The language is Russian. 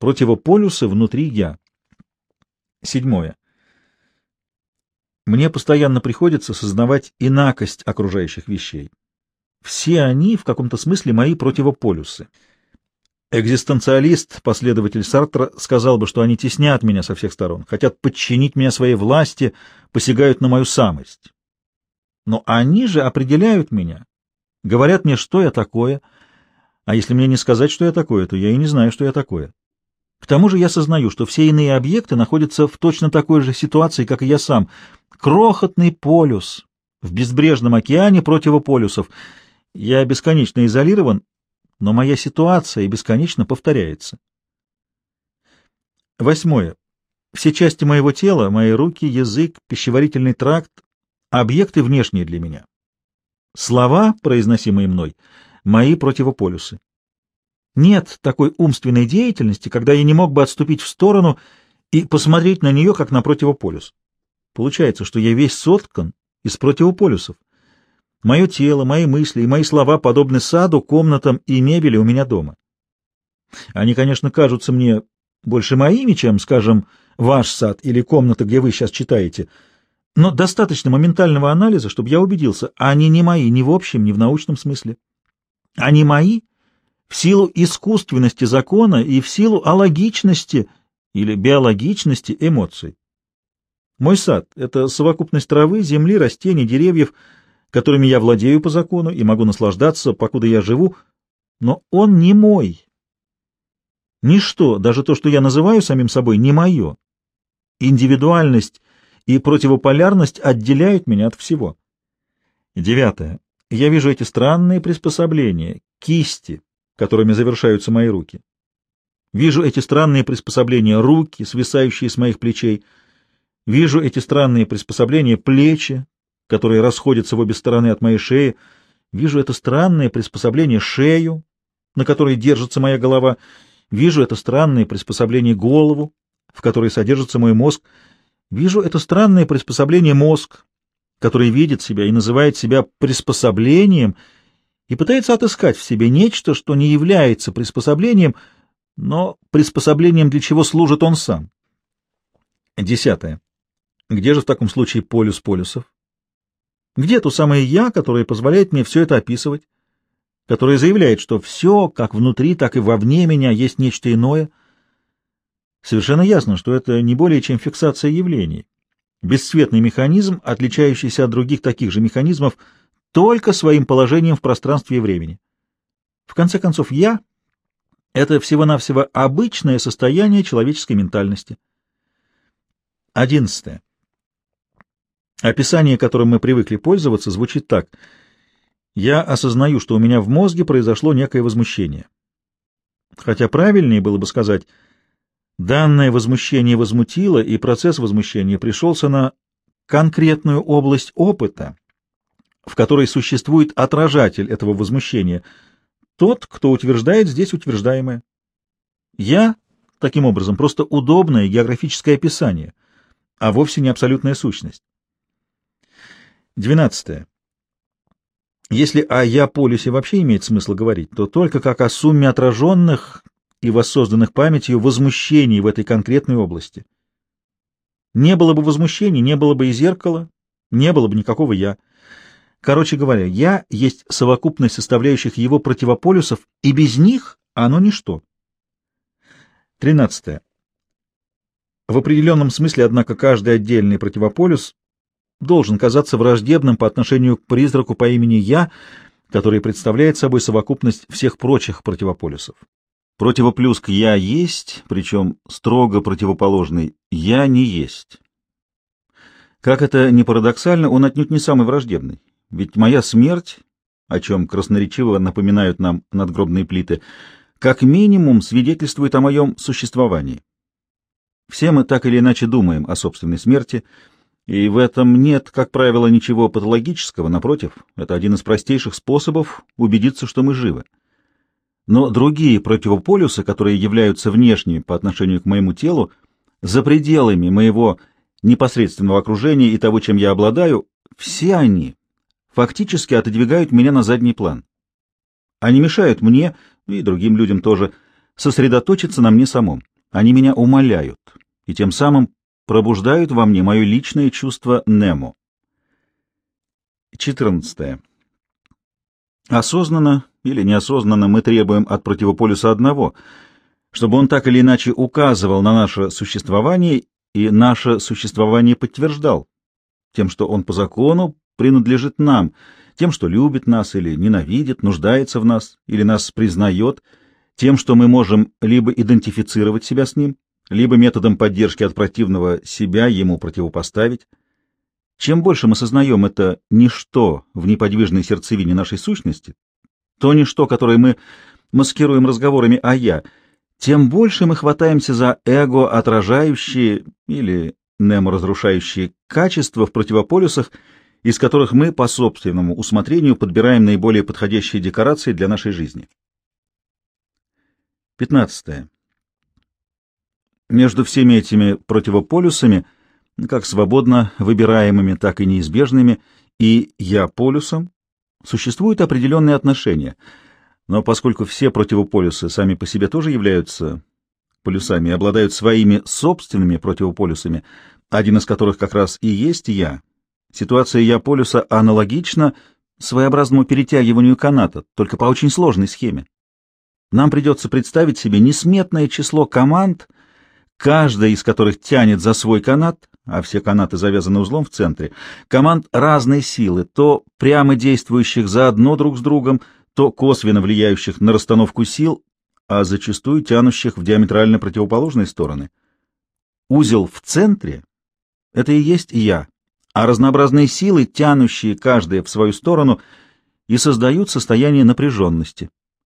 Противополюсы внутри «я». Седьмое. Мне постоянно приходится сознавать инакость окружающих вещей. Все они в каком-то смысле мои противополюсы. Экзистенциалист, последователь Сартра, сказал бы, что они теснят меня со всех сторон, хотят подчинить меня своей власти, посягают на мою самость. Но они же определяют меня, говорят мне, что я такое, а если мне не сказать, что я такое, то я и не знаю, что я такое. К тому же я сознаю, что все иные объекты находятся в точно такой же ситуации, как и я сам. Крохотный полюс в безбрежном океане противополюсов. Я бесконечно изолирован, но моя ситуация бесконечно повторяется. Восьмое. Все части моего тела, мои руки, язык, пищеварительный тракт — объекты внешние для меня. Слова, произносимые мной, — мои противополюсы. Нет такой умственной деятельности, когда я не мог бы отступить в сторону и посмотреть на нее, как на противополюс. Получается, что я весь соткан из противополюсов. Мое тело, мои мысли и мои слова подобны саду, комнатам и мебели у меня дома. Они, конечно, кажутся мне больше моими, чем, скажем, ваш сад или комната, где вы сейчас читаете, но достаточно моментального анализа, чтобы я убедился, они не мои ни в общем, ни в научном смысле. Они мои в силу искусственности закона и в силу алогичности или биологичности эмоций. Мой сад — это совокупность травы, земли, растений, деревьев — которыми я владею по закону и могу наслаждаться, покуда я живу, но он не мой. Ничто, даже то, что я называю самим собой, не мое. Индивидуальность и противополярность отделяют меня от всего. Девятое. Я вижу эти странные приспособления, кисти, которыми завершаются мои руки. Вижу эти странные приспособления руки, свисающие с моих плечей. Вижу эти странные приспособления плечи, которые расходятся в обе стороны от моей шеи. Вижу это странное приспособление шею, на которой держится моя голова. Вижу это странное приспособление голову, в которой содержится мой мозг. Вижу это странное приспособление мозг, который видит себя и называет себя приспособлением и пытается отыскать в себе нечто, что не является приспособлением, но приспособлением, для чего служит он сам. Десятое. Где же в таком случае полюс полюсов? Где то самое «я», которое позволяет мне все это описывать, которое заявляет, что все, как внутри, так и вовне меня, есть нечто иное? Совершенно ясно, что это не более чем фиксация явлений, бесцветный механизм, отличающийся от других таких же механизмов только своим положением в пространстве и времени. В конце концов, «я» — это всего-навсего обычное состояние человеческой ментальности. Одиннадцатое. Описание, которым мы привыкли пользоваться, звучит так. «Я осознаю, что у меня в мозге произошло некое возмущение». Хотя правильнее было бы сказать «данное возмущение возмутило, и процесс возмущения пришелся на конкретную область опыта, в которой существует отражатель этого возмущения, тот, кто утверждает здесь утверждаемое. Я, таким образом, просто удобное географическое описание, а вовсе не абсолютная сущность. Двенадцатое. Если о я-полюсе вообще имеет смысл говорить, то только как о сумме отраженных и воссозданных памятью возмущений в этой конкретной области. Не было бы возмущений, не было бы и зеркала, не было бы никакого «я». Короче говоря, «я» есть совокупность составляющих его противополюсов, и без них оно ничто. Тринадцатое. В определенном смысле, однако, каждый отдельный противополюс должен казаться враждебным по отношению к призраку по имени Я, который представляет собой совокупность всех прочих противополюсов. Противоплюс к «я» есть, причем строго противоположный «я» не есть. Как это ни парадоксально, он отнюдь не самый враждебный. Ведь моя смерть, о чем красноречиво напоминают нам надгробные плиты, как минимум свидетельствует о моем существовании. Все мы так или иначе думаем о собственной смерти – и в этом нет, как правило, ничего патологического, напротив, это один из простейших способов убедиться, что мы живы. Но другие противополюсы, которые являются внешними по отношению к моему телу, за пределами моего непосредственного окружения и того, чем я обладаю, все они фактически отодвигают меня на задний план. Они мешают мне, и другим людям тоже, сосредоточиться на мне самом. Они меня умоляют и тем самым пробуждают во мне мое личное чувство Немо. 14. Осознанно или неосознанно мы требуем от противополюса одного, чтобы он так или иначе указывал на наше существование и наше существование подтверждал, тем, что он по закону принадлежит нам, тем, что любит нас или ненавидит, нуждается в нас или нас признает, тем, что мы можем либо идентифицировать себя с ним, либо методом поддержки от противного себя ему противопоставить. Чем больше мы сознаем это ничто в неподвижной сердцевине нашей сущности, то ничто, которое мы маскируем разговорами «а я», тем больше мы хватаемся за эго, отражающие или немо-разрушающие качества в противополюсах, из которых мы по собственному усмотрению подбираем наиболее подходящие декорации для нашей жизни. 15. Между всеми этими противополюсами, как свободно выбираемыми, так и неизбежными, и я-полюсом, существуют определенные отношения, но поскольку все противополюсы сами по себе тоже являются полюсами и обладают своими собственными противополюсами, один из которых как раз и есть я, ситуация я-полюса аналогична своеобразному перетягиванию каната, только по очень сложной схеме. Нам придется представить себе несметное число команд — каждая из которых тянет за свой канат, а все канаты завязаны узлом в центре, команд разной силы, то прямо действующих заодно друг с другом, то косвенно влияющих на расстановку сил, а зачастую тянущих в диаметрально противоположные стороны. Узел в центре — это и есть я, а разнообразные силы, тянущие каждая в свою сторону, и создают состояние напряженности,